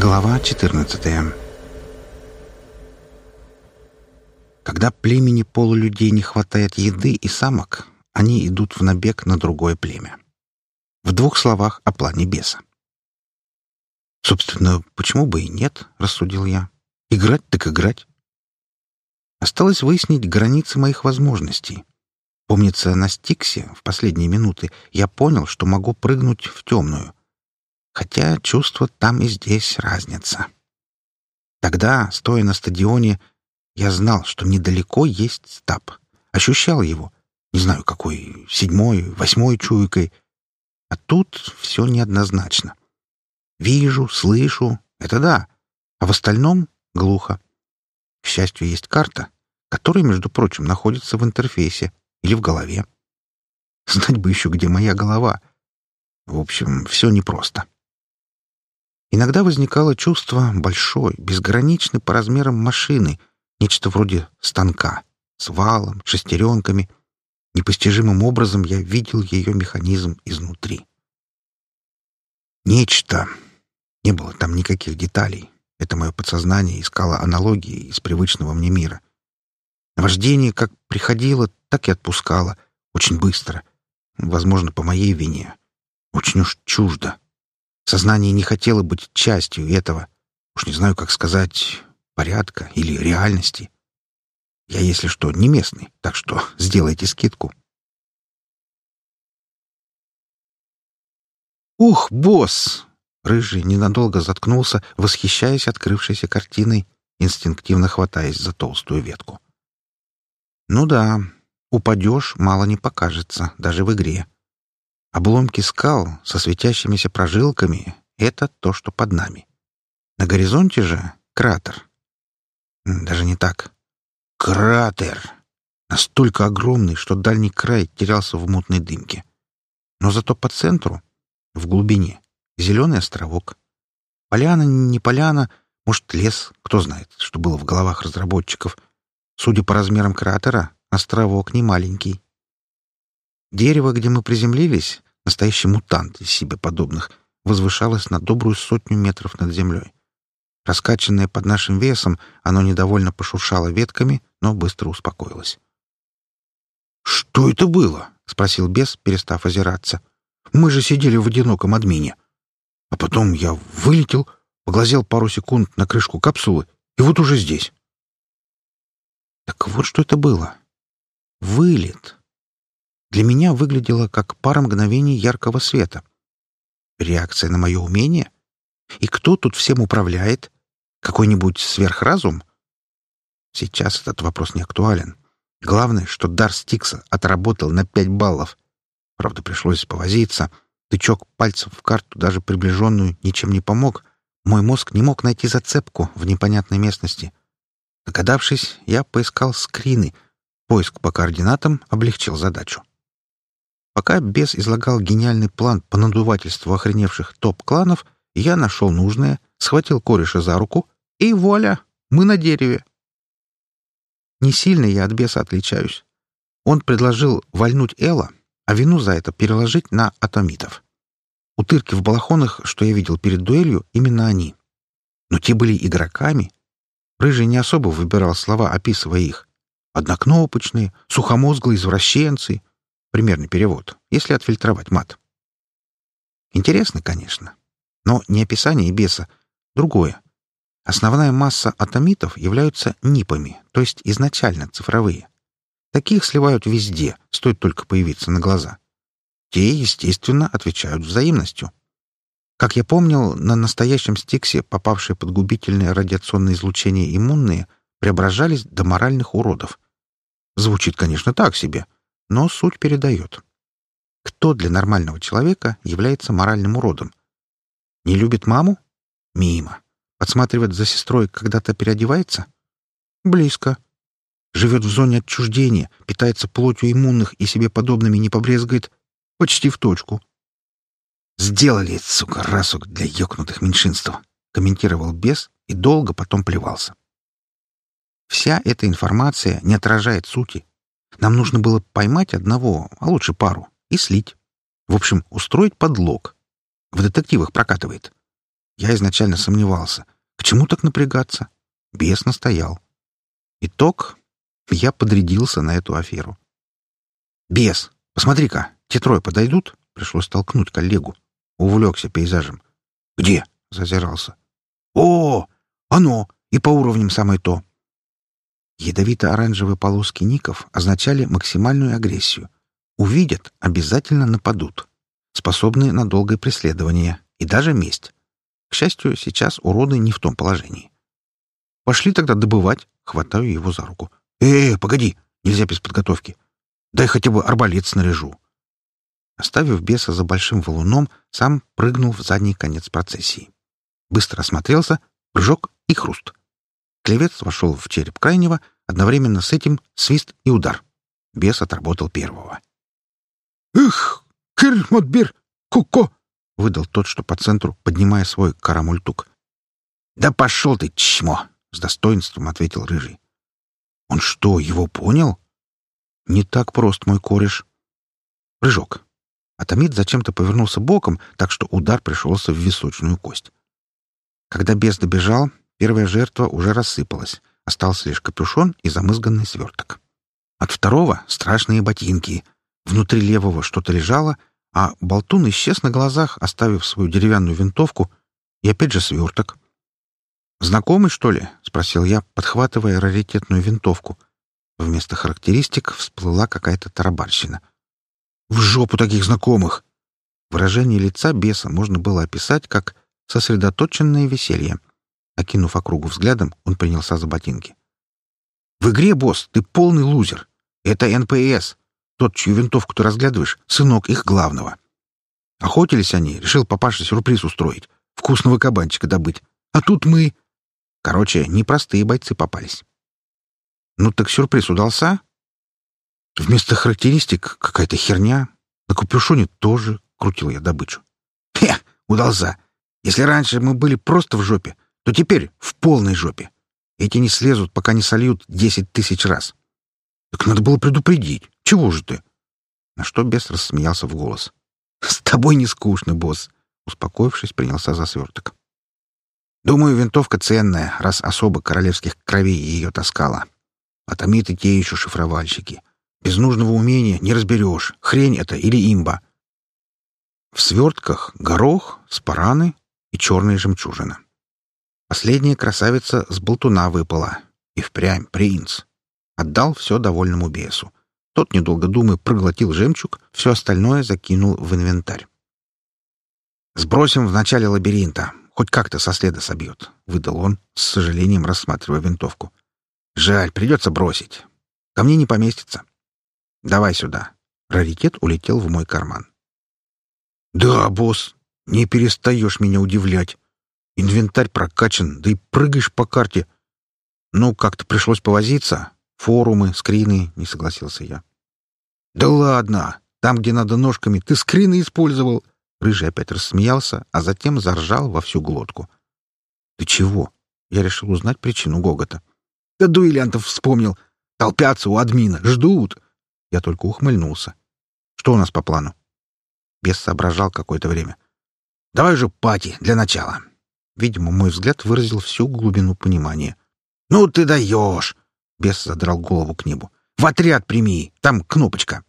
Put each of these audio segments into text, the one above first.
Глава 14 Когда племени полулюдей не хватает еды и самок, они идут в набег на другое племя. В двух словах о плане беса. «Собственно, почему бы и нет?» — рассудил я. «Играть так играть». Осталось выяснить границы моих возможностей. Помнится, на Стиксе в последние минуты я понял, что могу прыгнуть в темную. Хотя чувства там и здесь разница. Тогда, стоя на стадионе, я знал, что недалеко есть стаб. Ощущал его. Не знаю, какой, седьмой, восьмой чуйкой. А тут все неоднозначно. Вижу, слышу — это да. А в остальном — глухо. К счастью, есть карта, которая, между прочим, находится в интерфейсе или в голове. Знать бы еще, где моя голова. В общем, все непросто. Иногда возникало чувство большой, безграничной по размерам машины, нечто вроде станка, с валом, шестеренками. Непостижимым образом я видел ее механизм изнутри. Нечто. Не было там никаких деталей. Это мое подсознание искало аналогии из привычного мне мира. Вождение как приходило, так и отпускало. Очень быстро. Возможно, по моей вине. Очень уж чуждо. Сознание не хотело быть частью этого. Уж не знаю, как сказать, порядка или реальности. Я, если что, не местный, так что сделайте скидку. «Ух, босс!» Рыжий ненадолго заткнулся, восхищаясь открывшейся картиной, инстинктивно хватаясь за толстую ветку. Ну да, упадешь, мало не покажется, даже в игре. Обломки скал со светящимися прожилками — это то, что под нами. На горизонте же — кратер. Даже не так. Кратер! Настолько огромный, что дальний край терялся в мутной дымке. Но зато по центру, в глубине, зеленый островок. Поляна, не поляна, может, лес, кто знает, что было в головах разработчиков — Судя по размерам кратера, островок не маленький. Дерево, где мы приземлились, настоящий мутант из себе подобных, возвышалось на добрую сотню метров над землей. Раскачанное под нашим весом, оно недовольно пошуршало ветками, но быстро успокоилось. «Что это было?» — спросил бес, перестав озираться. «Мы же сидели в одиноком админе. А потом я вылетел, поглазел пару секунд на крышку капсулы, и вот уже здесь». Так вот что это было. Вылет. Для меня выглядело как пара мгновений яркого света. Реакция на мое умение? И кто тут всем управляет? Какой-нибудь сверхразум? Сейчас этот вопрос не актуален. Главное, что дар Стикса отработал на пять баллов. Правда, пришлось повозиться. Тычок пальцев в карту, даже приближенную, ничем не помог. Мой мозг не мог найти зацепку в непонятной местности. Догадавшись, я поискал скрины. Поиск по координатам облегчил задачу. Пока бес излагал гениальный план по надувательству охреневших топ-кланов, я нашел нужное, схватил кореша за руку, и вуаля, мы на дереве. Не сильно я от беса отличаюсь. Он предложил вальнуть Элла, а вину за это переложить на атомитов. Утырки в балахонах, что я видел перед дуэлью, именно они. Но те были игроками, Рыжий не особо выбирал слова, описывая их. Однокнопочные, сухомозглые извращенцы. Примерный перевод, если отфильтровать мат. Интересно, конечно. Но не описание беса. Другое. Основная масса атомитов являются нипами, то есть изначально цифровые. Таких сливают везде, стоит только появиться на глаза. Те, естественно, отвечают взаимностью. Как я помнил, на настоящем стиксе попавшие под губительное радиационное излучение иммунные преображались до моральных уродов. Звучит, конечно, так себе, но суть передает. Кто для нормального человека является моральным уродом? Не любит маму? Мимо. Подсматривает за сестрой, когда-то переодевается? Близко. Живет в зоне отчуждения, питается плотью иммунных и себе подобными не побрезгает? Почти в точку. «Сделали, сука, расу для ёкнутых меньшинств», — комментировал бес и долго потом плевался. Вся эта информация не отражает сути. Нам нужно было поймать одного, а лучше пару, и слить. В общем, устроить подлог. В детективах прокатывает. Я изначально сомневался. К чему так напрягаться? Бес настоял. Итог — я подрядился на эту аферу. «Бес, посмотри-ка, те трое подойдут?» Пришлось толкнуть коллегу. Увлекся пейзажем. «Где?» — зазирался. «О, оно! И по уровням самое то!» Ядовито-оранжевые полоски ников означали максимальную агрессию. Увидят — обязательно нападут. Способны на долгое преследование и даже месть. К счастью, сейчас уроды не в том положении. «Пошли тогда добывать», — хватаю его за руку. «Э, -э погоди, нельзя без подготовки. Дай хотя бы арбалет снаряжу». Оставив беса за большим валуном, сам прыгнул в задний конец процессии. Быстро осмотрелся, прыжок и хруст. Клевец вошел в череп крайнего, одновременно с этим свист и удар. Бес отработал первого. «Эх, кыр-модбир, куко!» — выдал тот, что по центру, поднимая свой карамультук. «Да пошел ты, чмо!» — с достоинством ответил Рыжий. «Он что, его понял?» «Не так прост, мой кореш». Прыжок. Атомит зачем-то повернулся боком, так что удар пришелся в височную кость. Когда бес добежал, первая жертва уже рассыпалась. Остался лишь капюшон и замызганный сверток. От второго — страшные ботинки. Внутри левого что-то лежало, а болтун исчез на глазах, оставив свою деревянную винтовку, и опять же сверток. «Знакомый, что ли?» — спросил я, подхватывая раритетную винтовку. Вместо характеристик всплыла какая-то тарабарщина. «В жопу таких знакомых!» Выражение лица беса можно было описать как сосредоточенное веселье. Окинув округу взглядом, он принялся за ботинки. «В игре, босс, ты полный лузер. Это НПС. Тот, чью винтовку ты разглядываешь, сынок их главного. Охотились они, решил папаша сюрприз устроить, вкусного кабанчика добыть. А тут мы... Короче, непростые бойцы попались. Ну так сюрприз удался? Вместо характеристик какая-то херня. На капюшоне тоже крутил я добычу. Хе, удался. Если раньше мы были просто в жопе, то теперь в полной жопе. Эти не слезут, пока не сольют десять тысяч раз. Так надо было предупредить. Чего же ты? На что бес рассмеялся в голос. С тобой не скучно, босс. Успокоившись, принялся за сверток. Думаю, винтовка ценная, раз особо королевских кровей ее таскала. А томиты те еще шифровальщики. Без нужного умения не разберешь, хрень это или имба. В свертках горох, спараны и черная жемчужина. Последняя красавица с болтуна выпала. И впрямь принц. Отдал все довольному бесу. Тот, недолго думая, проглотил жемчуг, все остальное закинул в инвентарь. «Сбросим в начале лабиринта. Хоть как-то со следа собьет», — выдал он, с сожалением рассматривая винтовку. «Жаль, придется бросить. Ко мне не поместится. Давай сюда». Раритет улетел в мой карман. «Да, босс, не перестаешь меня удивлять. Инвентарь прокачан, да и прыгаешь по карте. Ну, как-то пришлось повозиться. Форумы, скрины, не согласился я. Да ладно, там, где надо ножками, ты скрины использовал. Рыжий опять рассмеялся, а затем заржал во всю глотку. Ты чего? Я решил узнать причину гогота. Да дуэлянтов вспомнил. Толпятся у админа, ждут. Я только ухмыльнулся. Что у нас по плану? Бес соображал какое-то время. «Давай же пати для начала». Видимо, мой взгляд выразил всю глубину понимания. «Ну ты даешь!» Бес задрал голову к небу. «В отряд прими! Там кнопочка!»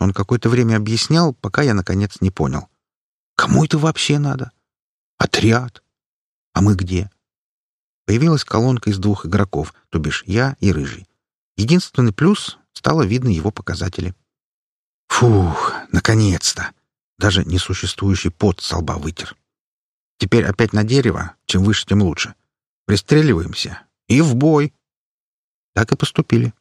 Он какое-то время объяснял, пока я, наконец, не понял. «Кому это вообще надо?» «Отряд! А мы где?» Появилась колонка из двух игроков, то бишь я и Рыжий. Единственный плюс — стало видно его показатели. «Фух, наконец-то!» Даже несуществующий пот со лба вытер. Теперь опять на дерево. Чем выше, тем лучше. Пристреливаемся. И в бой. Так и поступили.